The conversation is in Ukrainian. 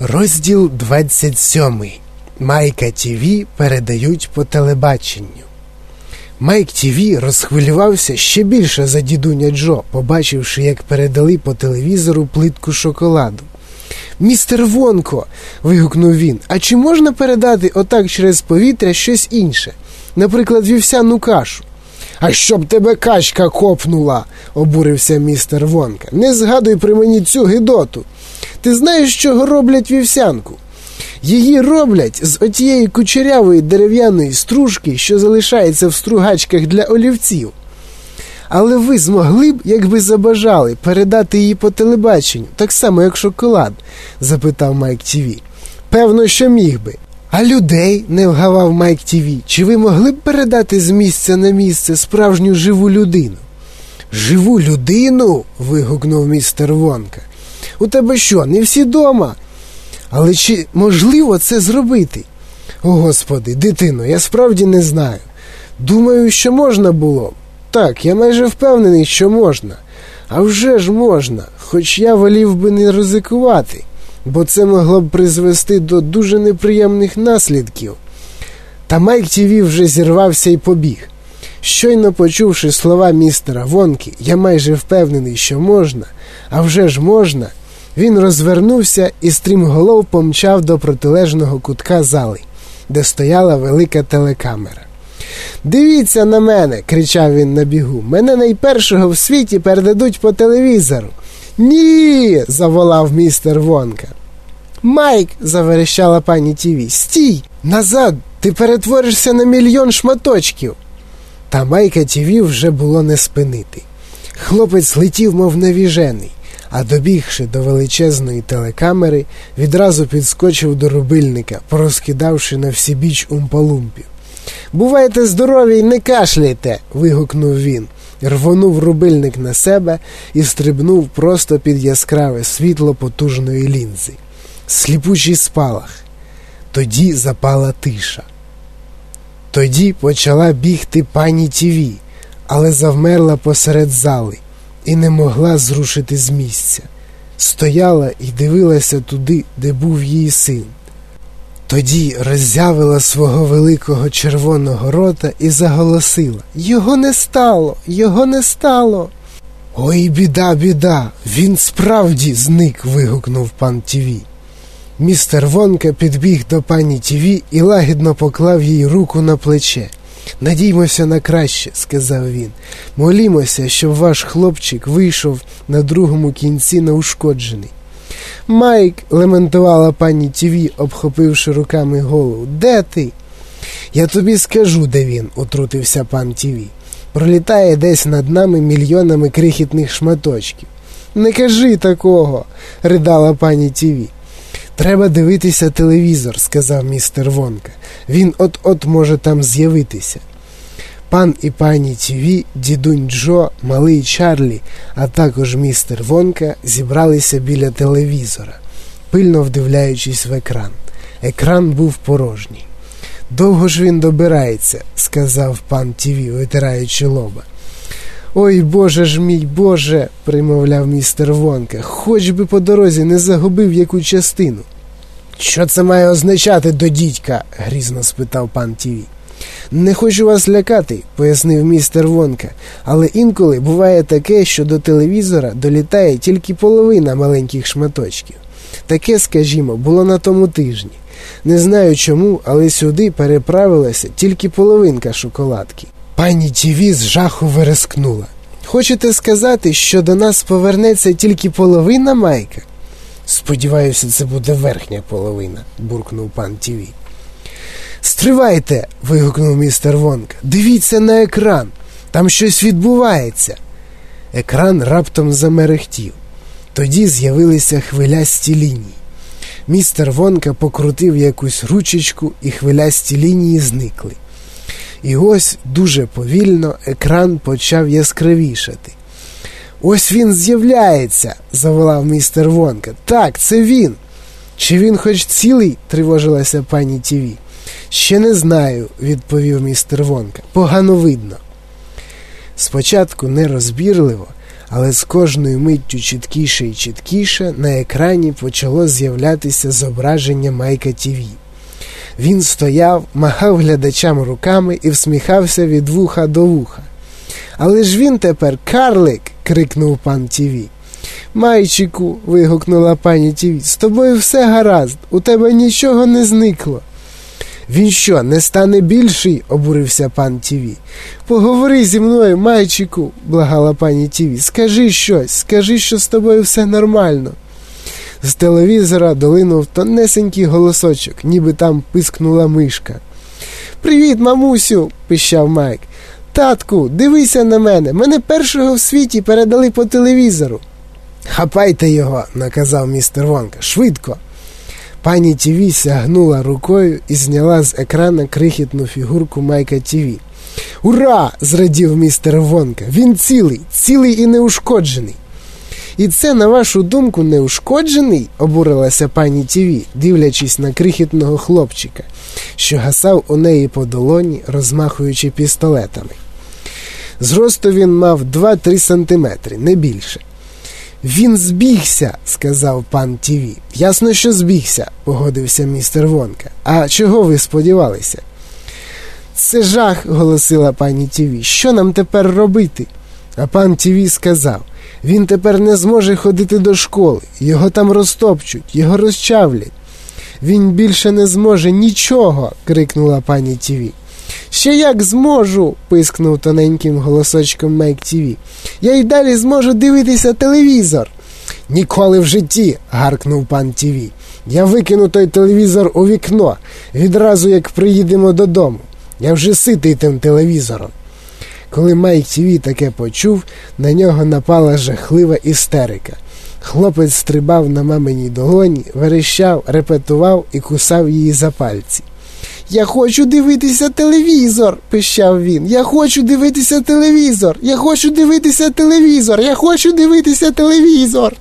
Розділ 27. Майка ТВ передають по телебаченню. Майк ТВ розхвилювався ще більше за дідуня Джо, побачивши, як передали по телевізору плитку шоколаду. Містер Вонко. вигукнув він. А чи можна передати отак через повітря щось інше? Наприклад, вівсяну кашу. А щоб тебе качка копнула, обурився містер Вонка. Не згадуй при мені цю гидоту. Ти знаєш, чого роблять вівсянку? Її роблять з отієї кучерявої дерев'яної стружки, що залишається в стругачках для олівців. Але ви змогли б, якби забажали, передати її по телебаченню, так само, як шоколад? запитав Майк Тіві. Певно, що міг би. А людей, не вгавав Майк Тіві, чи ви могли б передати з місця на місце справжню живу людину? Живу людину? вигукнув містер Вонка. У тебе що, не всі дома? Але чи можливо це зробити? О Господи, дитино, я справді не знаю. Думаю, що можна було. Так, я майже впевнений, що можна. А вже ж можна, хоч я волів би не ризикувати, бо це могло б призвести до дуже неприємних наслідків. Та Майк Тіві вже зірвався і побіг. Щойно почувши слова містера Вонки, я майже впевнений, що можна, а вже ж можна. Він розвернувся і стрімголов помчав до протилежного кутка зали, де стояла велика телекамера. Дивіться на мене, кричав він на бігу. Мене найпершого в світі передадуть по телевізору. Ні. заволав містер Вонка. Майк, заверещала пані Тіві, стій! Назад! Ти перетворишся на мільйон шматочків. Та Майка Тіві вже було не спинити. Хлопець летів, мов навіжений а добігши до величезної телекамери, відразу підскочив до рубильника, порозкидавши на всі біч умпалумпів. Бувайте здорові й не кашляйте. вигукнув він, рвонув рубильник на себе і стрибнув просто під яскраве світло потужної лінзи. Сліпучий спалах. Тоді запала тиша. Тоді почала бігти пані Тіві, але завмерла посеред зали і не могла зрушити з місця. Стояла і дивилася туди, де був її син. Тоді роззявила свого великого червоного рота і заголосила Його не стало, його не стало. Ой, біда, біда, він справді зник. вигукнув пан Тіві. Містер Вонка підбіг до пані Тіві і лагідно поклав їй руку на плече. Надіймося на краще, сказав він. Молімося, щоб ваш хлопчик вийшов на другому кінці неушкоджений. Майк, лементувала пані Тіві, обхопивши руками голову. Де ти? Я тобі скажу, де він, отрутився пан Тіві. Пролітає десь над нами мільйонами крихітних шматочків. Не кажи такого, ридала пані Тіві. Треба дивитися телевізор, сказав містер Вонка. Він от-от може там з'явитися. Пан і пані Тіві, дідунь Джо, малий Чарлі, а також містер Вонка зібралися біля телевізора, пильно вдивляючись в екран. Екран був порожній. Довго ж він добирається, сказав пан Тіві, витираючи лоба. Ой Боже ж мій Боже, примовляв містер Вонка, хоч би по дорозі не загубив яку частину. Що це має означати до дідька? грізно спитав пан Тіві. Не хочу вас лякати, пояснив містер Вонка, але інколи буває таке, що до телевізора долітає тільки половина маленьких шматочків. Таке, скажімо, було на тому тижні. Не знаю чому, але сюди переправилася тільки половинка шоколадки. Пані Тіві з жаху верескнула. Хочете сказати, що до нас повернеться тільки половина майка? Сподіваюся, це буде верхня половина, буркнув пан Тіві. Стривайте. вигукнув містер Вонка. Дивіться на екран. Там щось відбувається. Екран раптом замерехтів. Тоді з'явилися хвилясті лінії. Містер Вонка покрутив якусь ручечку, і хвилясті лінії зникли. І ось дуже повільно екран почав яскравішати. Ось він з'являється, заволав містер Вонка. Так, це він. Чи він хоч цілий? тривожилася пані Тіві. Ще не знаю, відповів містер Вонка. Погано видно. Спочатку нерозбірливо, Але з кожною миттю чіткіше і чіткіше на екрані почало з'являтися зображення Майка Тіві. Він стояв, махав глядачам руками і всміхався від вуха до вуха. Але ж він тепер карлик. крикнув пан Тіві. Майчику. вигукнула пані Тіві, з тобою все гаразд, у тебе нічого не зникло. Він що, не стане більший? обурився пан Тіві. Поговори зі мною, майчику, благала пані Тіві. Скажи щось, скажи, що з тобою все нормально. З телевізора долинув тонесенький голосочок, ніби там пискнула мишка. Привіт, мамусю, пищав Майк. Татку, дивися на мене. Мене першого в світі передали по телевізору. Хапайте його, наказав містер Вонка. Швидко. Пані Тіві сягнула рукою і зняла з екрана крихітну фігурку Майка Тіві. Ура! зрадів містер Вонка. Він цілий, цілий і неушкоджений. І це, на вашу думку, неушкоджений? обурилася пані Тіві, дивлячись на крихітного хлопчика, що гасав у неї по долоні, розмахуючи пістолетами. Зросту він мав 2-3 сантиметри, не більше. Він збігся, сказав пан Тіві. Ясно, що збігся, погодився містер Вонка. А чого ви сподівалися? Це жах, голосила пані Тіві. Що нам тепер робити? А пан Тіві сказав він тепер не зможе ходити до школи, його там розтопчуть, його розчавлять. Він більше не зможе нічого. крикнула пані Тіві. Ще як зможу, пискнув тоненьким голосочком Мейк Тіві. Я й далі зможу дивитися телевізор. Ніколи в житті, гаркнув пан Тіві. Я викину той телевізор у вікно відразу як приїдемо додому. Я вже ситий тим телевізором. Коли Майк Тіві таке почув, на нього напала жахлива істерика. Хлопець стрибав на маминій долоні, верещав, репетував і кусав її за пальці. Я хочу дивитися телевізор, пищав він. Я хочу дивитися телевізор. Я хочу дивитися телевізор. Я хочу дивитися телевізор.